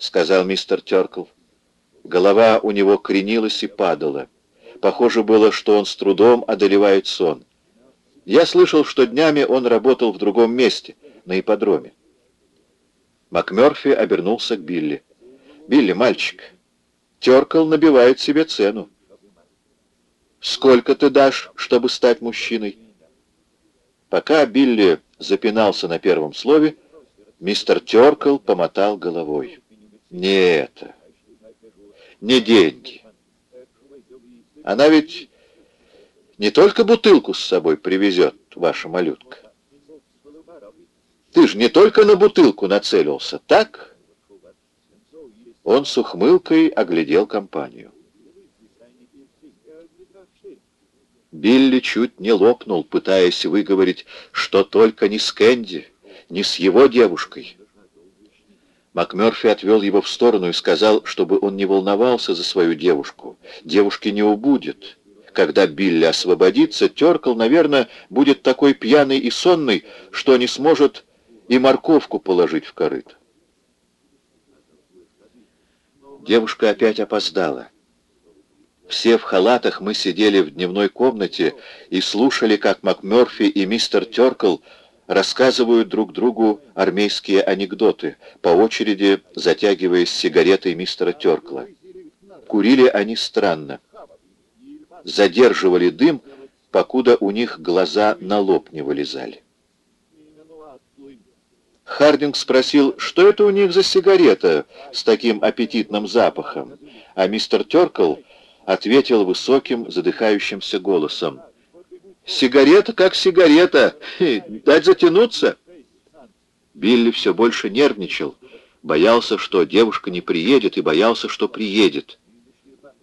сказал мистер Теркл. Голова у него кренилась и падала. Похоже было, что он с трудом одолевает сон. Я слышал, что днями он работал в другом месте, на ипподроме. МакМёрфи обернулся к Билли. «Билли, мальчик, Теркл набивает себе цену. Сколько ты дашь, чтобы стать мужчиной?» Пока Билли запинался на первом слове, мистер Теркл помотал головой. «Не это. Не деньги. Она ведь не только бутылку с собой привезет, ваша малютка. Ты же не только на бутылку нацелился, так?» Он с ухмылкой оглядел компанию. Билли чуть не лопнул, пытаясь выговорить, что только не с Кэнди, не с его девушкой. МакМёрфи отвел его в сторону и сказал, чтобы он не волновался за свою девушку. Девушки не убудет. Когда Билли освободится, Теркл, наверное, будет такой пьяный и сонный, что не сможет и морковку положить в корыто. Девушка опять опоздала. Все в халатах мы сидели в дневной комнате и слушали, как МакМёрфи и мистер Теркл рассказывают друг другу армейские анекдоты, по очереди затягиваясь сигаретой мистера Теркла. Курили они странно. Задерживали дым, покуда у них глаза на лоб не вылезали. Хардинг спросил, что это у них за сигарета с таким аппетитным запахом, а мистер Теркл ответил высоким, задыхающимся голосом. «Сигарета как сигарета! Дать затянуться!» Билли все больше нервничал, боялся, что девушка не приедет, и боялся, что приедет.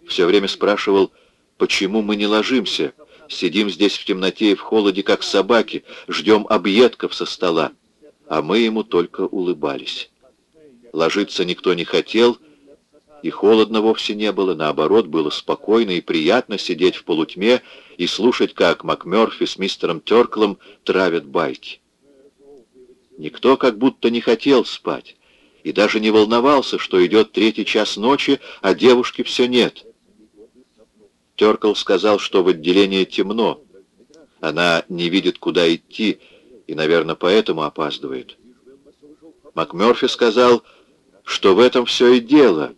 Все время спрашивал, почему мы не ложимся, сидим здесь в темноте и в холоде, как собаки, ждем объедков со стола, а мы ему только улыбались. Ложиться никто не хотел, и холодно вовсе не было, наоборот, было спокойно и приятно сидеть в полутьме и слушать, как МакМёрфи с мистером Терклом травят байки. Никто как будто не хотел спать и даже не волновался, что идет третий час ночи, а девушки все нет. Теркл сказал, что в отделении темно. Она не видит, куда идти, и, наверное, поэтому опаздывает. МакМёрфи сказал, что в этом все и дело —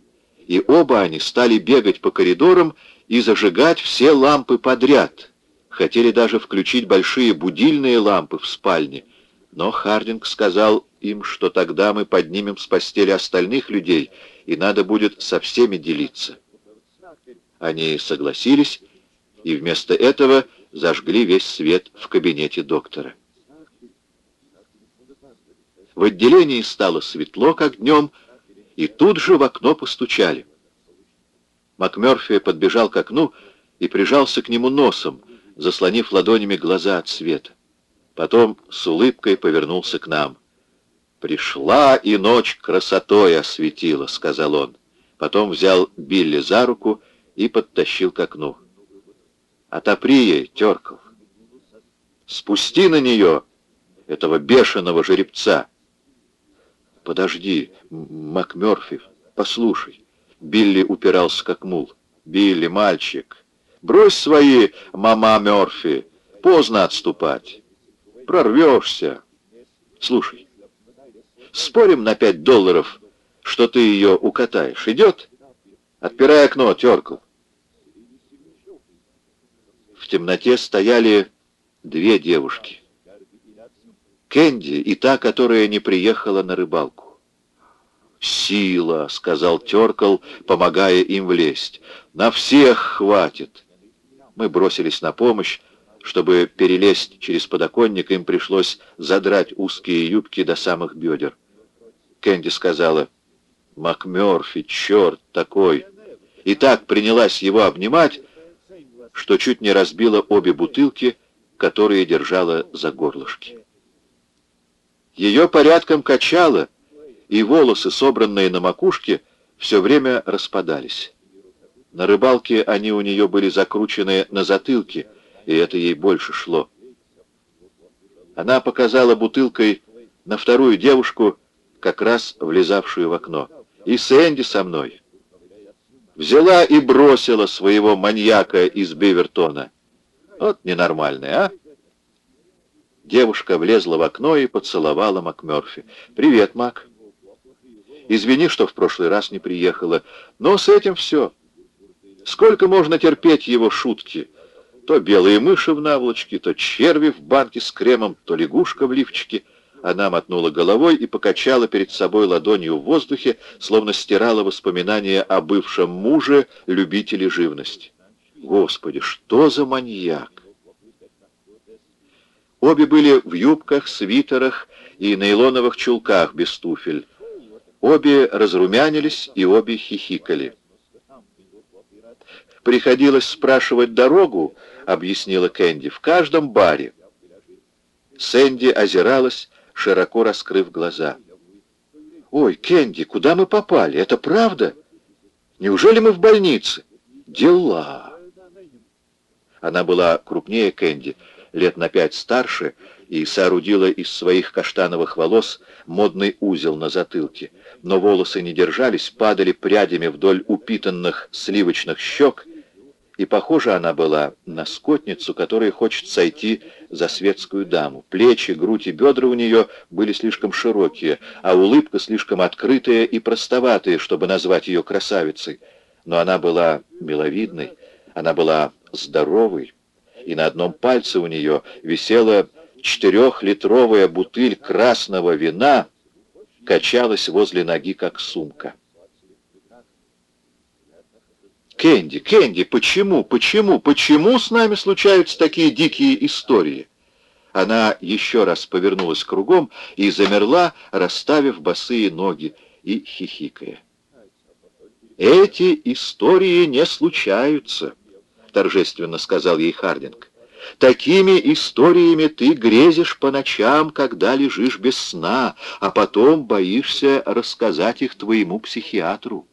и оба они стали бегать по коридорам и зажигать все лампы подряд. Хотели даже включить большие будильные лампы в спальне, но Хардинг сказал им, что тогда мы поднимем с постели остальных людей, и надо будет со всеми делиться. Они согласились, и вместо этого зажгли весь свет в кабинете доктора. В отделении стало светло, как днем, и тут же в окно постучали. МакМёрфи подбежал к окну и прижался к нему носом, заслонив ладонями глаза от света. Потом с улыбкой повернулся к нам. «Пришла и ночь красотой осветила», — сказал он. Потом взял Билли за руку и подтащил к окну. «Отопри ей, Терков! Спусти на нее этого бешеного жеребца!» «Подожди, МакМёрфи, послушай». Билли упирался как мул. «Билли, мальчик, брось свои мама Мёрфи, поздно отступать. Прорвешься. Слушай, спорим на пять долларов, что ты ее укатаешь. Идет? Отпирай окно, Теркл». В темноте стояли две девушки. Кэнди и та, которая не приехала на рыбалку. «Сила», — сказал Теркл, помогая им влезть. «На всех хватит». Мы бросились на помощь. Чтобы перелезть через подоконник, им пришлось задрать узкие юбки до самых бедер. Кэнди сказала, «МакМёрфи, черт такой!» И так принялась его обнимать, что чуть не разбила обе бутылки, которые держала за горлышки. Ее порядком качало, и волосы, собранные на макушке, все время распадались. На рыбалке они у нее были закручены на затылке, и это ей больше шло. Она показала бутылкой на вторую девушку, как раз влезавшую в окно. И Сэнди со мной. Взяла и бросила своего маньяка из Бивертона. Вот ненормальная, а? Девушка влезла в окно и поцеловала МакМёрфи. «Привет, Мак. Извини, что в прошлый раз не приехала, но с этим все. Сколько можно терпеть его шутки? То белые мыши в наволочке, то черви в банке с кремом, то лягушка в лифчике». Она мотнула головой и покачала перед собой ладонью в воздухе, словно стирала воспоминания о бывшем муже, любителе живности. Господи, что за маньяк! Обе были в юбках, свитерах и нейлоновых чулках без туфель. Обе разрумянились и обе хихикали. «Приходилось спрашивать дорогу», — объяснила Кэнди, — «в каждом баре». Сэнди озиралась, широко раскрыв глаза. «Ой, Кэнди, куда мы попали? Это правда? Неужели мы в больнице?» «Дела!» Она была крупнее Кэнди, — лет на пять старше, и соорудила из своих каштановых волос модный узел на затылке. Но волосы не держались, падали прядями вдоль упитанных сливочных щек, и похожа она была на скотницу, которая хочет сойти за светскую даму. Плечи, грудь и бедра у нее были слишком широкие, а улыбка слишком открытая и простоватая, чтобы назвать ее красавицей. Но она была миловидной, она была здоровой, и на одном пальце у нее висела четырехлитровая бутыль красного вина, качалась возле ноги, как сумка. Кенди, Кенди, почему, почему, почему с нами случаются такие дикие истории? Она еще раз повернулась кругом и замерла, расставив босые ноги и хихикая. Эти истории не случаются. — торжественно сказал ей Хардинг. «Такими историями ты грезишь по ночам, когда лежишь без сна, а потом боишься рассказать их твоему психиатру.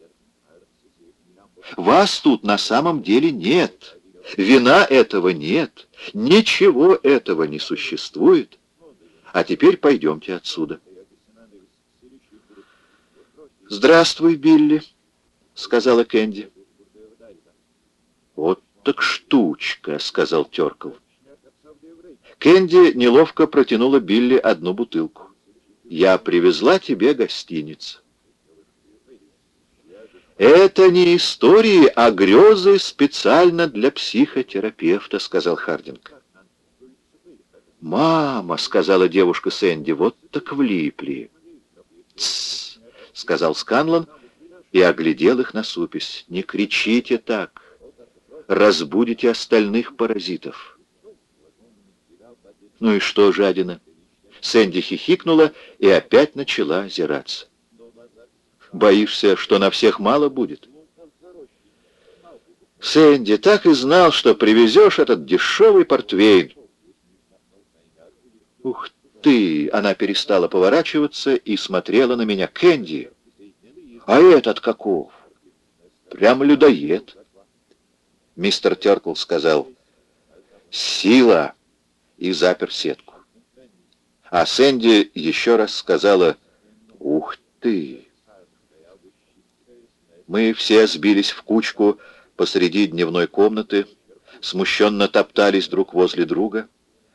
Вас тут на самом деле нет, вина этого нет, ничего этого не существует. А теперь пойдемте отсюда». «Здравствуй, Билли», — сказала Кэнди. «Вот так штучка», — сказал Теркл. Кэнди неловко протянула Билли одну бутылку. «Я привезла тебе гостиницу». «Это не истории, а грезы специально для психотерапевта», — сказал Хардинг. «Мама», — сказала девушка Сэнди, — «вот так влипли». «Тссс», — сказал Сканлан и оглядел их на супесь. «Не кричите так» разбудите остальных паразитов. Ну и что, жадина? Сэнди хихикнула и опять начала озираться. Боишься, что на всех мало будет? Сэнди, так и знал, что привезешь этот дешевый портвейн. Ух ты! Она перестала поворачиваться и смотрела на меня. Кэнди, а этот каков? Прям людоед мистер Теркл сказал «Сила!» и запер сетку. А Сэнди еще раз сказала «Ух ты!». Мы все сбились в кучку посреди дневной комнаты, смущенно топтались друг возле друга,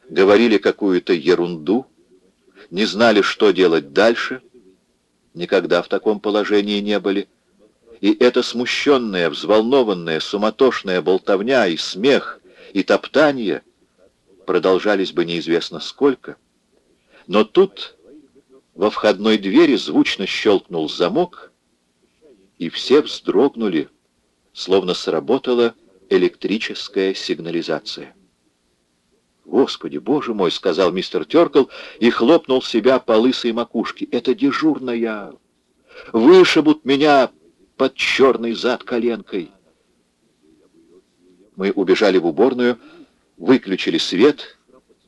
говорили какую-то ерунду, не знали, что делать дальше, никогда в таком положении не были, и эта смущенная, взволнованная, суматошная болтовня и смех, и топтание продолжались бы неизвестно сколько. Но тут во входной двери звучно щелкнул замок, и все вздрогнули, словно сработала электрическая сигнализация. «Господи, боже мой!» — сказал мистер Теркл и хлопнул себя по лысой макушке. «Это дежурная! Вышибут меня под черный зад коленкой. Мы убежали в уборную, выключили свет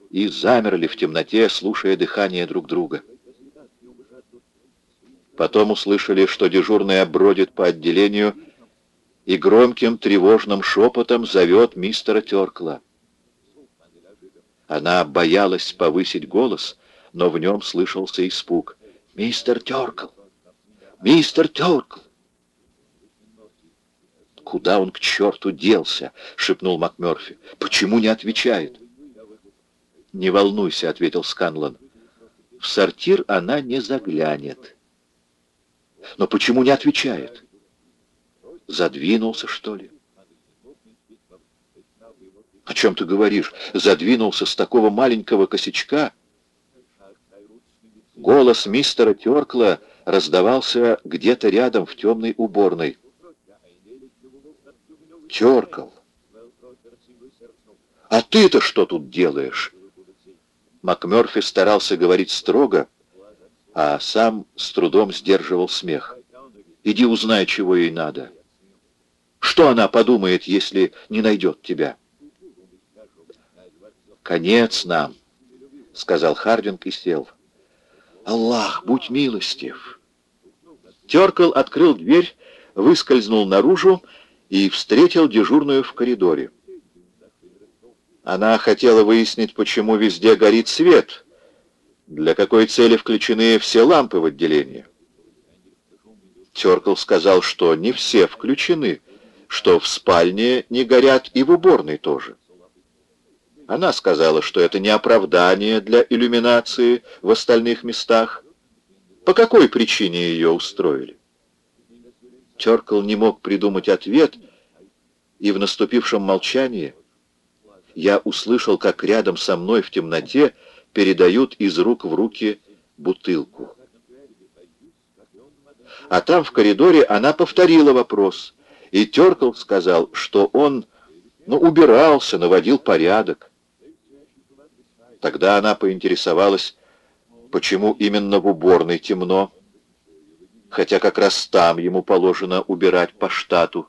и замерли в темноте, слушая дыхание друг друга. Потом услышали, что дежурная бродит по отделению и громким тревожным шепотом зовет мистера Теркла. Она боялась повысить голос, но в нем слышался испуг. «Мистер Теркл! «Мистер Теркл!» «Куда он к черту делся?» — шепнул МакМёрфи. «Почему не отвечает?» «Не волнуйся», — ответил Сканлон. «В сортир она не заглянет». «Но почему не отвечает?» «Задвинулся, что ли?» «О чем ты говоришь? Задвинулся с такого маленького косячка?» Голос мистера Теркла раздавался где-то рядом в темной уборной. Теркл, а ты-то что тут делаешь? МакМёрфи старался говорить строго, а сам с трудом сдерживал смех. Иди узнай, чего ей надо. Что она подумает, если не найдет тебя? «Конец нам», — сказал Хардинг и сел. «Аллах, будь милостив!» Теркл открыл дверь, выскользнул наружу и встретил дежурную в коридоре. Она хотела выяснить, почему везде горит свет, для какой цели включены все лампы в отделении. Теркл сказал, что не все включены, что в спальне не горят и в уборной тоже. Она сказала, что это не оправдание для иллюминации в остальных местах. По какой причине ее устроили? Теркл не мог придумать ответ, и в наступившем молчании я услышал, как рядом со мной в темноте передают из рук в руки бутылку. А там в коридоре она повторила вопрос, и Теркл сказал, что он ну, убирался, наводил порядок. Тогда она поинтересовалась, почему именно в уборной темно, хотя как раз там ему положено убирать по штату.